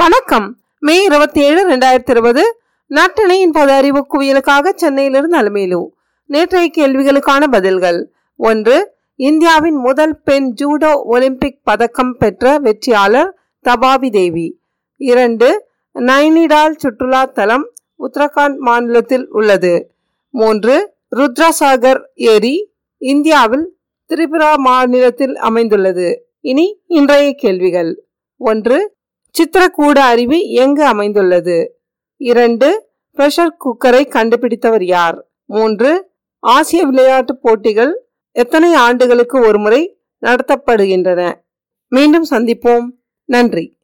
வணக்கம். மே இருபத்தி ஏழு ரெண்டாயிரத்தி இருபது. நட்டணையின் பொது அறிவு குவியலுக்காக சென்னையிலிருந்து அலுமேலு நேற்றைய கேள்விகளுக்கான பதில்கள். ஒன்று இந்தியாவின் முதல் பெண் ஜூடோ ஒலிம்பிக் பதக்கம் பெற்ற வெற்றியாளர் தபாபி தேவி. இரண்டு நைனிடால் சுற்றுலா தலம் உத்தரகாண்ட் மாநிலத்தில் உள்ளது. மூன்று ருத்ராசாகர் ஏரி இந்தியாவில் திரிபுரா மாநிலத்தில் அமைந்துள்ளது. இனி இன்றைய கேள்விகள். ஒன்று சித்திரக்கூட அருவி எங்கு அமைந்துள்ளது? இரண்டு பிரஷர் குக்கரை கண்டுபிடித்தவர் யார்? மூன்று ஆசிய விளையாட்டுப் போட்டிகள் எத்தனை ஆண்டுகளுக்கு ஒருமுறை நடத்தப்படுகின்றன? மீண்டும் சந்திப்போம். நன்றி.